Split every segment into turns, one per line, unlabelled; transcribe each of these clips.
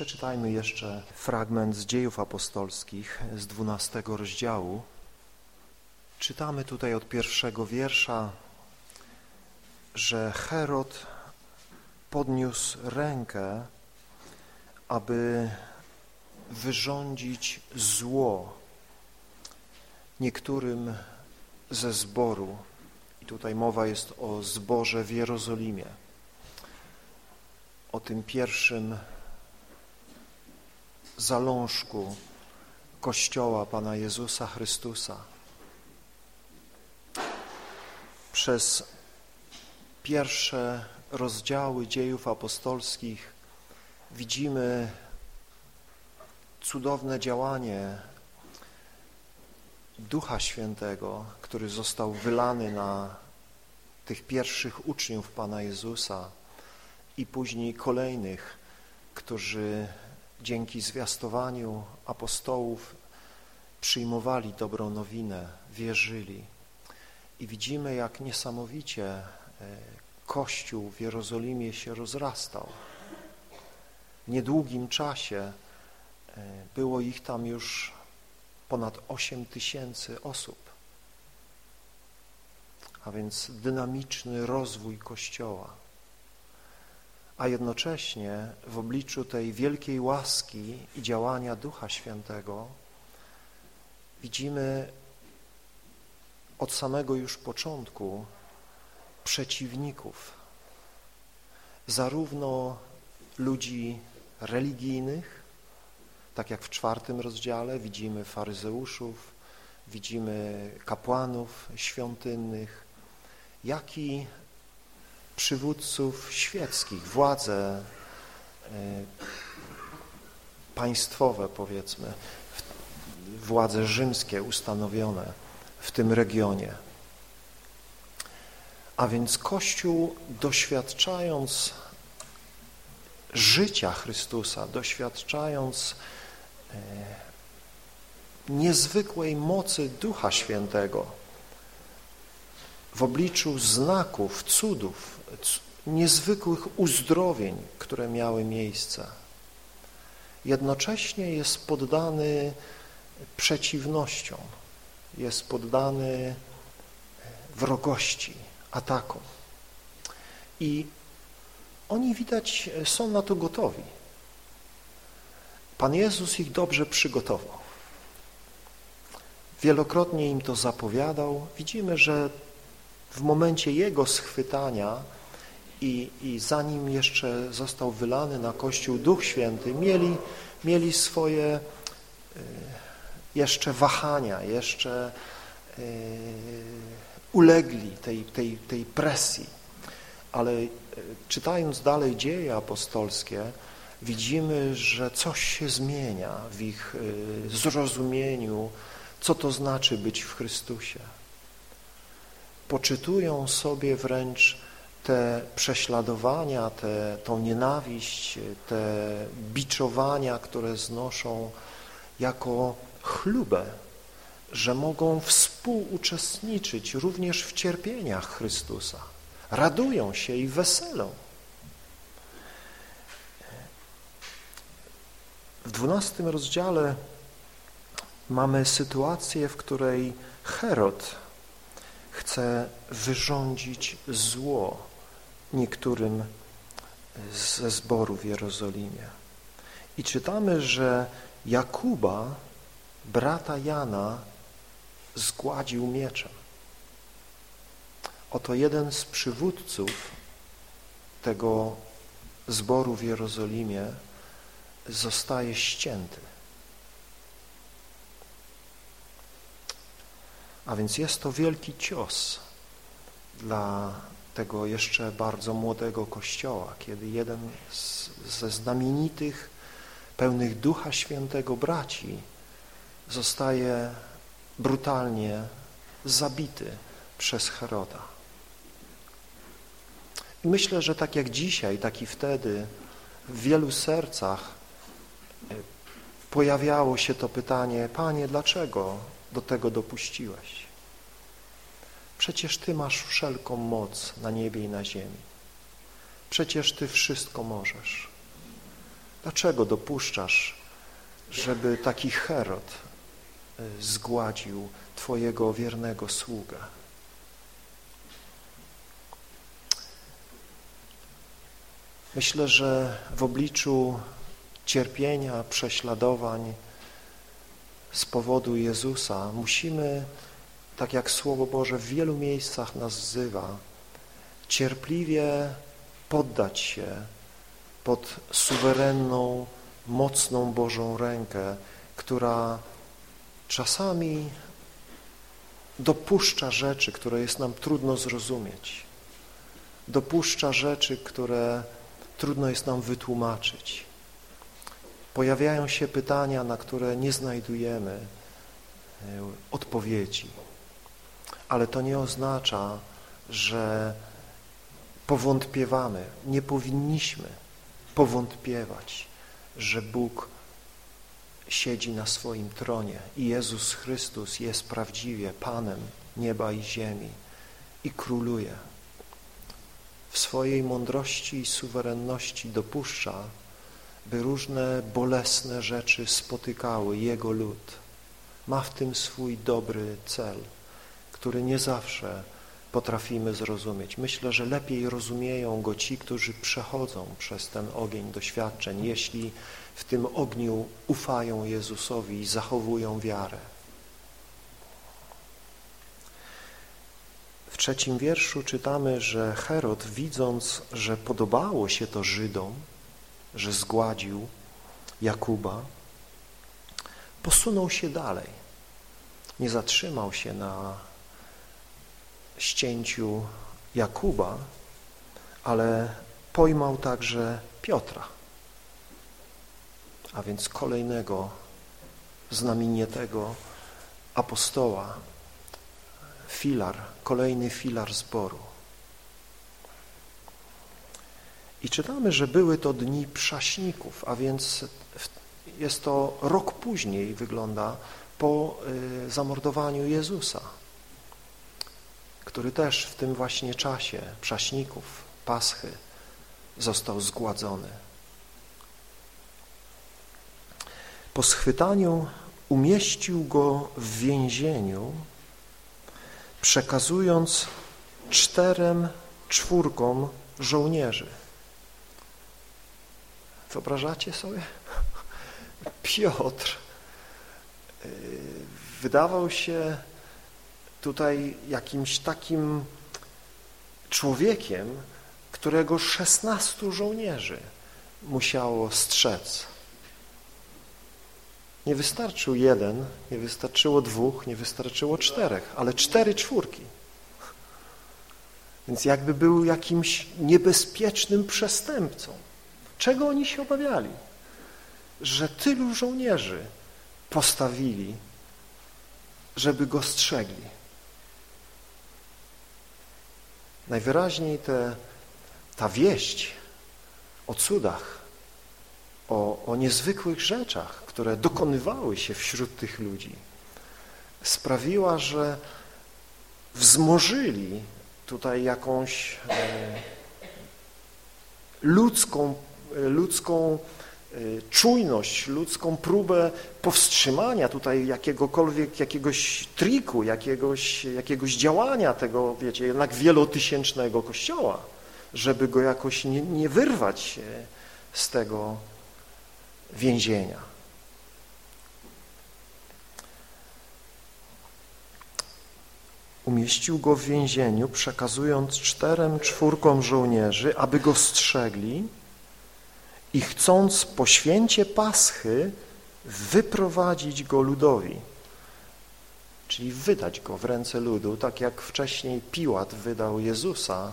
Przeczytajmy jeszcze fragment z dziejów apostolskich z dwunastego rozdziału. Czytamy tutaj od pierwszego wiersza, że Herod podniósł rękę, aby wyrządzić zło niektórym ze zboru. I tutaj mowa jest o zborze w Jerozolimie, o tym pierwszym zalążku Kościoła Pana Jezusa Chrystusa. Przez pierwsze rozdziały dziejów apostolskich widzimy cudowne działanie Ducha Świętego, który został wylany na tych pierwszych uczniów Pana Jezusa i później kolejnych, którzy dzięki zwiastowaniu apostołów przyjmowali dobrą nowinę, wierzyli. I widzimy, jak niesamowicie e, Kościół w Jerozolimie się rozrastał. W niedługim czasie e, było ich tam już ponad 8 tysięcy osób. A więc dynamiczny rozwój Kościoła a jednocześnie w obliczu tej wielkiej łaski i działania Ducha Świętego widzimy od samego już początku przeciwników, zarówno ludzi religijnych, tak jak w czwartym rozdziale widzimy faryzeuszów, widzimy kapłanów świątynnych, jak i przywódców świeckich, władze e, państwowe powiedzmy, władze rzymskie ustanowione w tym regionie. A więc Kościół doświadczając życia Chrystusa, doświadczając e, niezwykłej mocy Ducha Świętego w obliczu znaków, cudów, niezwykłych uzdrowień, które miały miejsce. Jednocześnie jest poddany przeciwnościom, jest poddany wrogości, atakom. I oni widać są na to gotowi. Pan Jezus ich dobrze przygotował. Wielokrotnie im to zapowiadał. Widzimy, że w momencie Jego schwytania i, i zanim jeszcze został wylany na Kościół Duch Święty, mieli, mieli swoje e, jeszcze wahania, jeszcze e, ulegli tej, tej, tej presji. Ale e, czytając dalej dzieje apostolskie, widzimy, że coś się zmienia w ich zrozumieniu, co to znaczy być w Chrystusie. Poczytują sobie wręcz te prześladowania, te, tą nienawiść, te biczowania, które znoszą jako chlubę, że mogą współuczestniczyć również w cierpieniach Chrystusa. Radują się i weselą. W dwunastym rozdziale mamy sytuację, w której Herod chce wyrządzić zło niektórym ze zboru w Jerozolimie. I czytamy, że Jakuba, brata Jana, zgładził mieczem. Oto jeden z przywódców tego zboru w Jerozolimie zostaje ścięty. A więc jest to wielki cios dla tego jeszcze bardzo młodego kościoła, kiedy jeden z, ze znamienitych, pełnych Ducha Świętego braci zostaje brutalnie zabity przez Heroda. I myślę, że tak jak dzisiaj, tak i wtedy w wielu sercach pojawiało się to pytanie, Panie, dlaczego do tego dopuściłeś? Przecież Ty masz wszelką moc na niebie i na ziemi. Przecież Ty wszystko możesz. Dlaczego dopuszczasz, żeby taki Herod y, zgładził Twojego wiernego sługę? Myślę, że w obliczu cierpienia, prześladowań z powodu Jezusa musimy, tak jak Słowo Boże w wielu miejscach nas wzywa, cierpliwie poddać się pod suwerenną, mocną Bożą rękę, która czasami dopuszcza rzeczy, które jest nam trudno zrozumieć. Dopuszcza rzeczy, które trudno jest nam wytłumaczyć. Pojawiają się pytania, na które nie znajdujemy e, odpowiedzi. Ale to nie oznacza, że powątpiewamy. Nie powinniśmy powątpiewać, że Bóg siedzi na swoim tronie i Jezus Chrystus jest prawdziwie Panem nieba i ziemi i króluje. W swojej mądrości i suwerenności dopuszcza, by różne bolesne rzeczy spotykały Jego lud. Ma w tym swój dobry cel, który nie zawsze potrafimy zrozumieć. Myślę, że lepiej rozumieją go ci, którzy przechodzą przez ten ogień doświadczeń, jeśli w tym ogniu ufają Jezusowi i zachowują wiarę. W trzecim wierszu czytamy, że Herod, widząc, że podobało się to Żydom, że zgładził Jakuba, posunął się dalej. Nie zatrzymał się na ścięciu Jakuba, ale pojmał także Piotra, a więc kolejnego znamienitego apostoła, filar, kolejny filar zboru. I czytamy, że były to dni przaśników, a więc jest to rok później, wygląda, po y, zamordowaniu Jezusa który też w tym właśnie czasie prześników Paschy został zgładzony. Po schwytaniu umieścił go w więzieniu, przekazując czterem czwórkom żołnierzy. Wyobrażacie sobie? Piotr y, wydawał się tutaj jakimś takim człowiekiem, którego szesnastu żołnierzy musiało strzec. Nie wystarczył jeden, nie wystarczyło dwóch, nie wystarczyło czterech, ale cztery czwórki. Więc jakby był jakimś niebezpiecznym przestępcą. Czego oni się obawiali? Że tylu żołnierzy postawili, żeby go strzegli. Najwyraźniej te, ta wieść o cudach, o, o niezwykłych rzeczach, które dokonywały się wśród tych ludzi, sprawiła, że wzmożyli tutaj jakąś e, ludzką, ludzką Y, czujność, ludzką próbę powstrzymania tutaj jakiegokolwiek, jakiegoś triku, jakiegoś, jakiegoś działania tego, wiecie, jednak wielotysięcznego kościoła, żeby go jakoś nie, nie wyrwać z tego więzienia. Umieścił go w więzieniu, przekazując czterem czwórkom żołnierzy, aby go strzegli, i chcąc po święcie Paschy wyprowadzić go ludowi, czyli wydać go w ręce ludu, tak jak wcześniej Piłat wydał Jezusa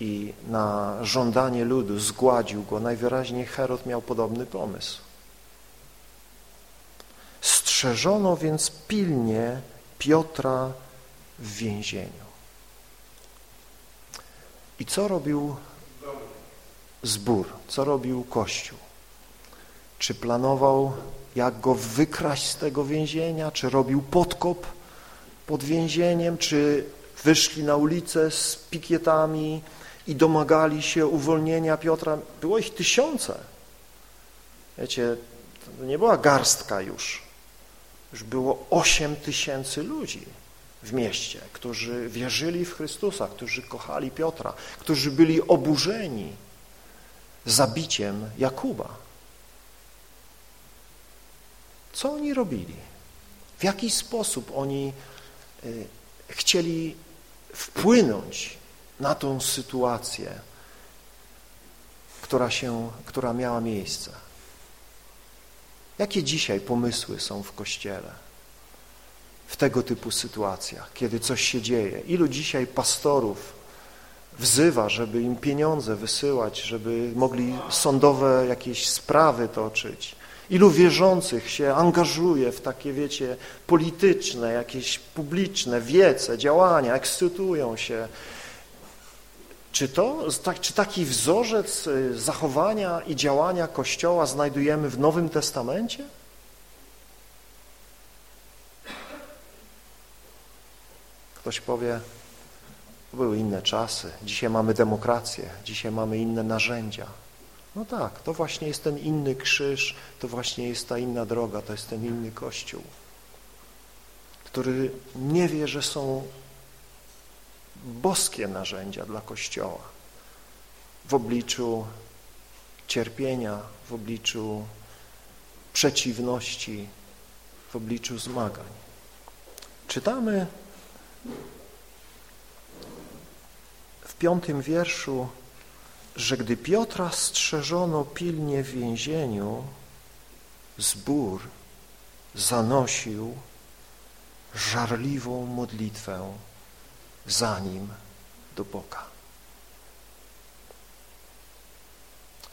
i na żądanie ludu zgładził go, najwyraźniej Herod miał podobny pomysł. Strzeżono więc pilnie Piotra w więzieniu. I co robił zbór, co robił Kościół. Czy planował, jak go wykraść z tego więzienia, czy robił podkop pod więzieniem, czy wyszli na ulicę z pikietami i domagali się uwolnienia Piotra. Było ich tysiące. Wiecie, to nie była garstka już. Już było 8 tysięcy ludzi w mieście, którzy wierzyli w Chrystusa, którzy kochali Piotra, którzy byli oburzeni zabiciem Jakuba. Co oni robili? W jaki sposób oni y, chcieli wpłynąć na tą sytuację, która, się, która miała miejsce? Jakie dzisiaj pomysły są w Kościele w tego typu sytuacjach, kiedy coś się dzieje? Ilu dzisiaj pastorów wzywa, żeby im pieniądze wysyłać, żeby mogli sądowe jakieś sprawy toczyć? Ilu wierzących się angażuje w takie, wiecie, polityczne, jakieś publiczne wiece, działania, ekscytują się. Czy, to, czy taki wzorzec y, zachowania i działania Kościoła znajdujemy w Nowym Testamencie? Ktoś powie, były inne czasy, dzisiaj mamy demokrację, dzisiaj mamy inne narzędzia. No tak, to właśnie jest ten inny krzyż, to właśnie jest ta inna droga, to jest ten inny Kościół, który nie wie, że są boskie narzędzia dla Kościoła w obliczu cierpienia, w obliczu przeciwności, w obliczu zmagań. Czytamy piątym wierszu że gdy Piotra strzeżono pilnie w więzieniu, zbór zanosił żarliwą modlitwę za nim do Boga.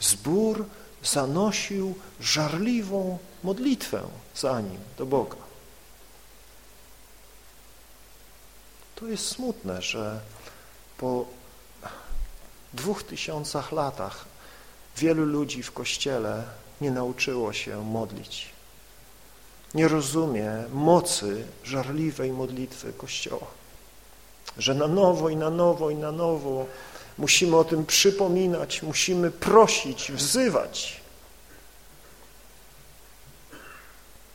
Zbór zanosił żarliwą modlitwę za nim do Boga. To jest smutne, że po dwóch tysiącach latach wielu ludzi w Kościele nie nauczyło się modlić. Nie rozumie mocy żarliwej modlitwy Kościoła. Że na nowo i na nowo i na nowo musimy o tym przypominać, musimy prosić, wzywać.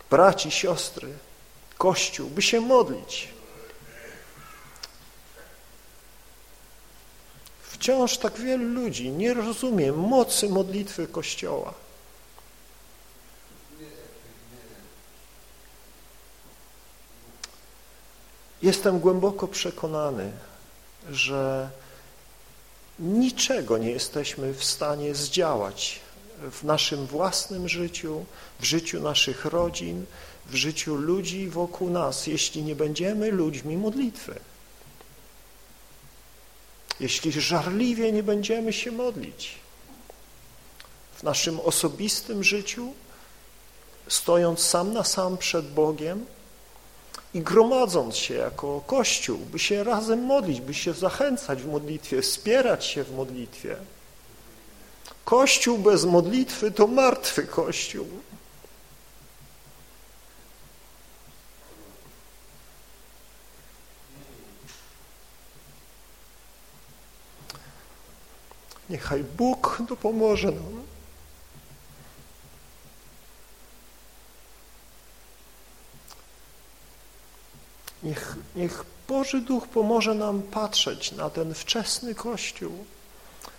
Braci, siostry, Kościół, by się modlić. Wciąż tak wielu ludzi nie rozumie mocy modlitwy Kościoła. Jestem głęboko przekonany, że niczego nie jesteśmy w stanie zdziałać w naszym własnym życiu, w życiu naszych rodzin, w życiu ludzi wokół nas, jeśli nie będziemy ludźmi modlitwy jeśli żarliwie nie będziemy się modlić w naszym osobistym życiu, stojąc sam na sam przed Bogiem i gromadząc się jako Kościół, by się razem modlić, by się zachęcać w modlitwie, wspierać się w modlitwie. Kościół bez modlitwy to martwy Kościół. Niechaj Bóg dopomoże nam. Niech, niech Boży Duch pomoże nam patrzeć na ten wczesny Kościół,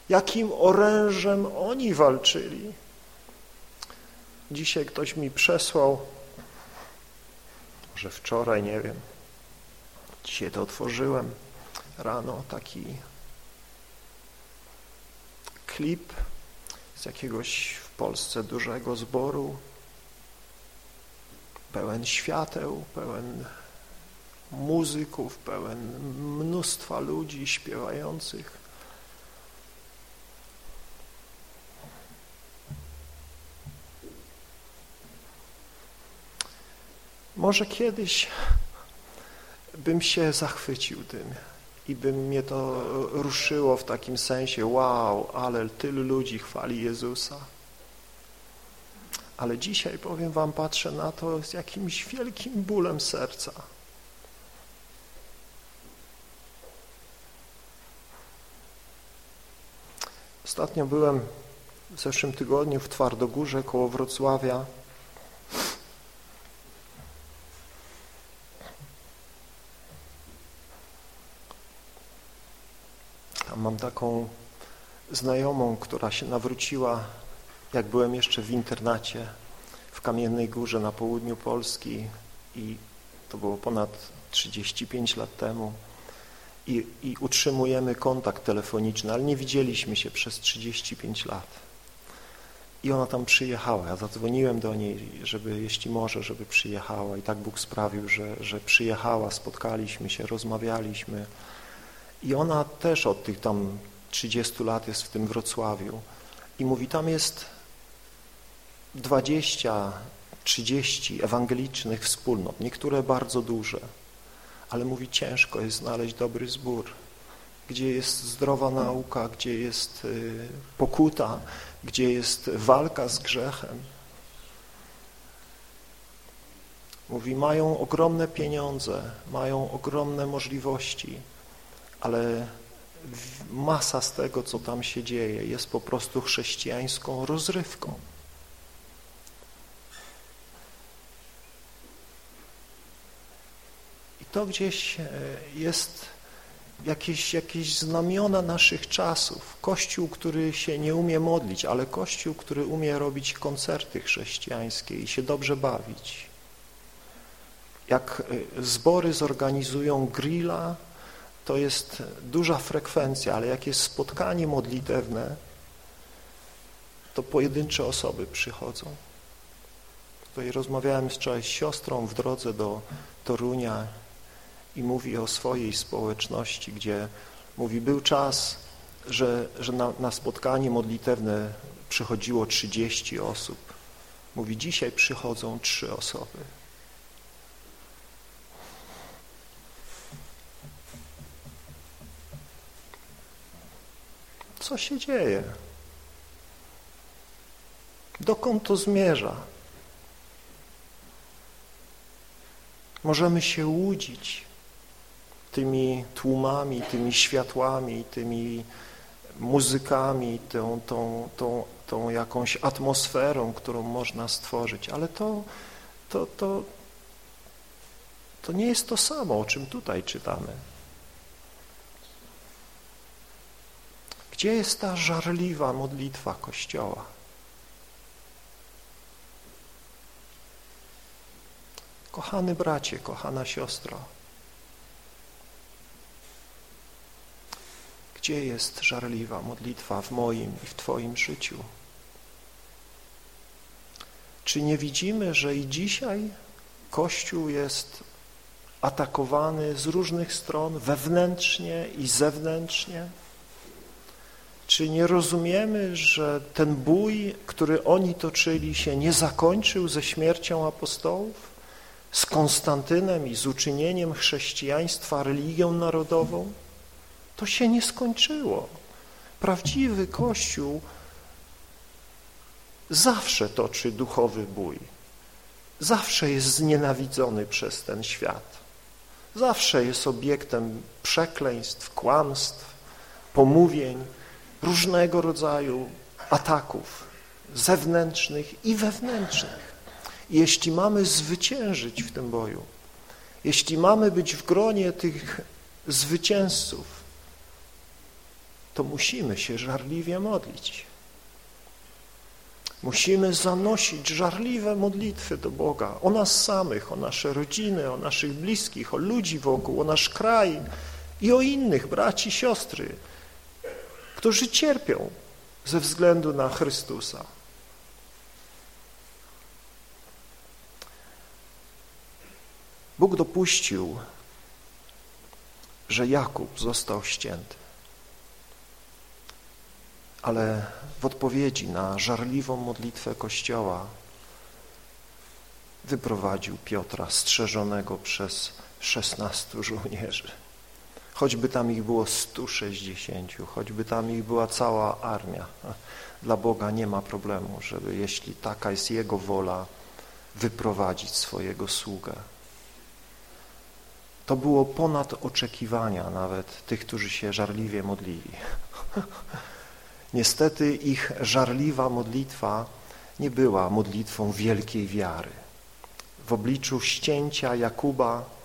jakim orężem oni walczyli. Dzisiaj ktoś mi przesłał, może wczoraj, nie wiem, dzisiaj to otworzyłem rano, taki klip z jakiegoś w Polsce dużego zboru, pełen świateł, pełen muzyków, pełen mnóstwa ludzi śpiewających. Może kiedyś bym się zachwycił tym, i by mnie to ruszyło w takim sensie, wow, ale tylu ludzi chwali Jezusa. Ale dzisiaj, powiem wam, patrzę na to z jakimś wielkim bólem serca. Ostatnio byłem w zeszłym tygodniu w Twardogórze koło Wrocławia A taką znajomą, która się nawróciła, jak byłem jeszcze w internacie w Kamiennej Górze na południu Polski i to było ponad 35 lat temu i, i utrzymujemy kontakt telefoniczny, ale nie widzieliśmy się przez 35 lat. I ona tam przyjechała. Ja zadzwoniłem do niej, żeby jeśli może, żeby przyjechała i tak Bóg sprawił, że, że przyjechała, spotkaliśmy się, rozmawialiśmy i ona też od tych tam 30 lat jest w tym Wrocławiu. I mówi, tam jest 20, 30 ewangelicznych wspólnot, niektóre bardzo duże, ale mówi, ciężko jest znaleźć dobry zbór, gdzie jest zdrowa nauka, gdzie jest y, pokuta, gdzie jest walka z grzechem. Mówi, mają ogromne pieniądze, mają ogromne możliwości, ale masa z tego, co tam się dzieje, jest po prostu chrześcijańską rozrywką. I to gdzieś e, jest jakieś, jakieś znamiona naszych czasów. Kościół, który się nie umie modlić, ale Kościół, który umie robić koncerty chrześcijańskie i się dobrze bawić. Jak e, zbory zorganizują grilla, to jest duża frekwencja, ale jak jest spotkanie modlitewne, to pojedyncze osoby przychodzą. Tutaj rozmawiałem wczoraj z siostrą w drodze do Torunia i mówi o swojej społeczności, gdzie mówi, był czas, że, że na, na spotkanie modlitewne przychodziło 30 osób. Mówi, dzisiaj przychodzą trzy osoby. Co się dzieje? Dokąd to zmierza? Możemy się łudzić tymi tłumami, tymi światłami, tymi muzykami, tą, tą, tą, tą jakąś atmosferą, którą można stworzyć, ale to, to, to, to nie jest to samo, o czym tutaj czytamy. Gdzie jest ta żarliwa modlitwa Kościoła? Kochany bracie, kochana siostro, gdzie jest żarliwa modlitwa w moim i w Twoim życiu? Czy nie widzimy, że i dzisiaj Kościół jest atakowany z różnych stron, wewnętrznie i zewnętrznie? Czy nie rozumiemy, że ten bój, który oni toczyli się nie zakończył ze śmiercią apostołów, z Konstantynem i z uczynieniem chrześcijaństwa religią narodową? To się nie skończyło. Prawdziwy Kościół zawsze toczy duchowy bój. Zawsze jest znienawidzony przez ten świat. Zawsze jest obiektem przekleństw, kłamstw, pomówień, różnego rodzaju ataków zewnętrznych i wewnętrznych. Jeśli mamy zwyciężyć w tym boju, jeśli mamy być w gronie tych zwycięzców, to musimy się żarliwie modlić. Musimy zanosić żarliwe modlitwy do Boga o nas samych, o nasze rodziny, o naszych bliskich, o ludzi wokół, o nasz kraj i o innych braci, siostry, którzy cierpią ze względu na Chrystusa. Bóg dopuścił, że Jakub został ścięty, ale w odpowiedzi na żarliwą modlitwę Kościoła wyprowadził Piotra strzeżonego przez szesnastu żołnierzy choćby tam ich było 160, choćby tam ich była cała armia. Dla Boga nie ma problemu, żeby jeśli taka jest Jego wola, wyprowadzić swojego sługę. To było ponad oczekiwania nawet tych, którzy się żarliwie modlili. Niestety ich żarliwa modlitwa nie była modlitwą wielkiej wiary. W obliczu ścięcia Jakuba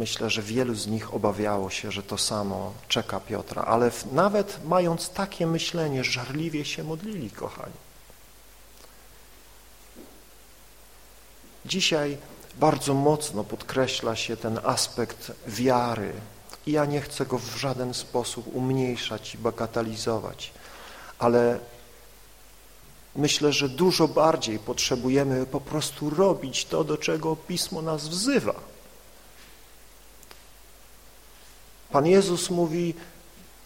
myślę, że wielu z nich obawiało się, że to samo czeka Piotra, ale nawet mając takie myślenie, żarliwie się modlili, kochani. Dzisiaj bardzo mocno podkreśla się ten aspekt wiary i ja nie chcę go w żaden sposób umniejszać i bagatelizować, ale myślę, że dużo bardziej potrzebujemy po prostu robić to, do czego Pismo nas wzywa. Pan Jezus mówi,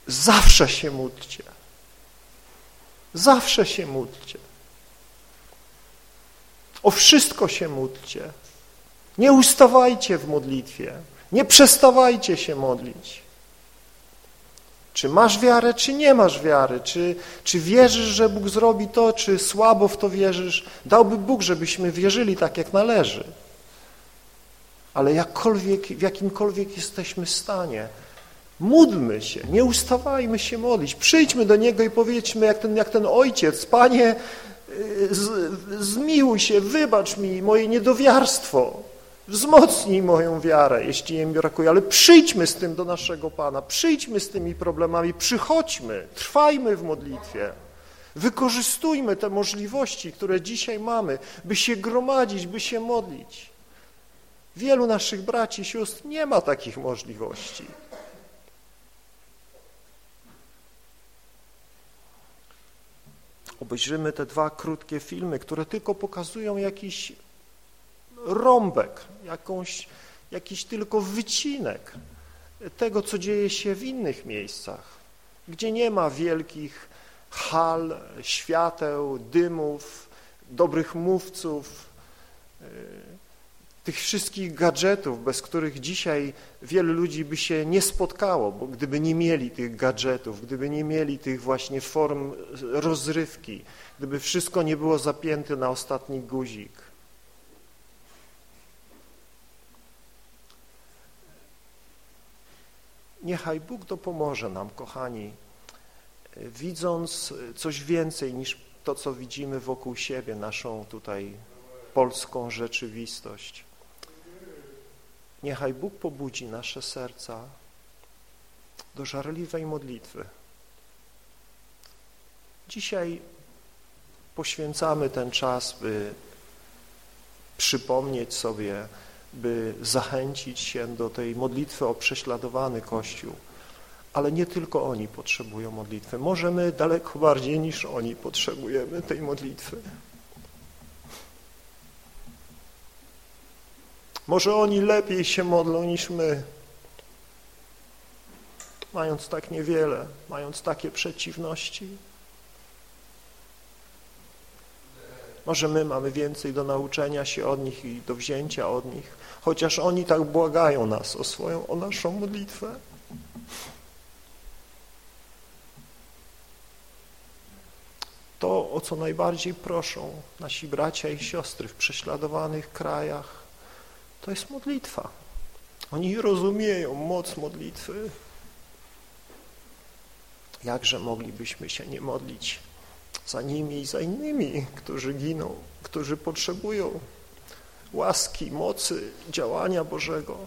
zawsze się módlcie. Zawsze się módlcie. O wszystko się módlcie. Nie ustawajcie w modlitwie. Nie przestawajcie się modlić. Czy masz wiarę, czy nie masz wiary? Czy, czy wierzysz, że Bóg zrobi to, czy słabo w to wierzysz? Dałby Bóg, żebyśmy wierzyli tak, jak należy. Ale jakkolwiek, w jakimkolwiek jesteśmy stanie, módlmy się, nie ustawajmy się modlić. Przyjdźmy do Niego i powiedzmy, jak ten, jak ten ojciec, Panie, z, zmiłuj się, wybacz mi moje niedowiarstwo. Wzmocnij moją wiarę, jeśli jej brakuje, ale przyjdźmy z tym do naszego Pana, przyjdźmy z tymi problemami, przychodźmy, trwajmy w modlitwie. Wykorzystujmy te możliwości, które dzisiaj mamy, by się gromadzić, by się modlić. Wielu naszych braci i sióstr nie ma takich możliwości. Obejrzymy te dwa krótkie filmy, które tylko pokazują jakiś rąbek, jakąś, jakiś tylko wycinek tego, co dzieje się w innych miejscach, gdzie nie ma wielkich hal, świateł, dymów, dobrych mówców, y, tych wszystkich gadżetów, bez których dzisiaj wielu ludzi by się nie spotkało, bo gdyby nie mieli tych gadżetów, gdyby nie mieli tych właśnie form rozrywki, gdyby wszystko nie było zapięte na ostatni guzik, Niechaj Bóg dopomoże nam, kochani, widząc coś więcej niż to, co widzimy wokół siebie, naszą tutaj polską rzeczywistość. Niechaj Bóg pobudzi nasze serca do żarliwej modlitwy. Dzisiaj poświęcamy ten czas, by przypomnieć sobie, by zachęcić się do tej modlitwy o prześladowany Kościół. Ale nie tylko oni potrzebują modlitwy. Może my daleko bardziej niż oni potrzebujemy tej modlitwy. Może oni lepiej się modlą niż my, mając tak niewiele, mając takie przeciwności. Może my mamy więcej do nauczenia się od nich i do wzięcia od nich, chociaż oni tak błagają nas o swoją, o naszą modlitwę. To, o co najbardziej proszą nasi bracia i siostry w prześladowanych krajach, to jest modlitwa. Oni rozumieją moc modlitwy. Jakże moglibyśmy się nie modlić za nimi i za innymi, którzy giną, którzy potrzebują łaski, mocy, działania Bożego.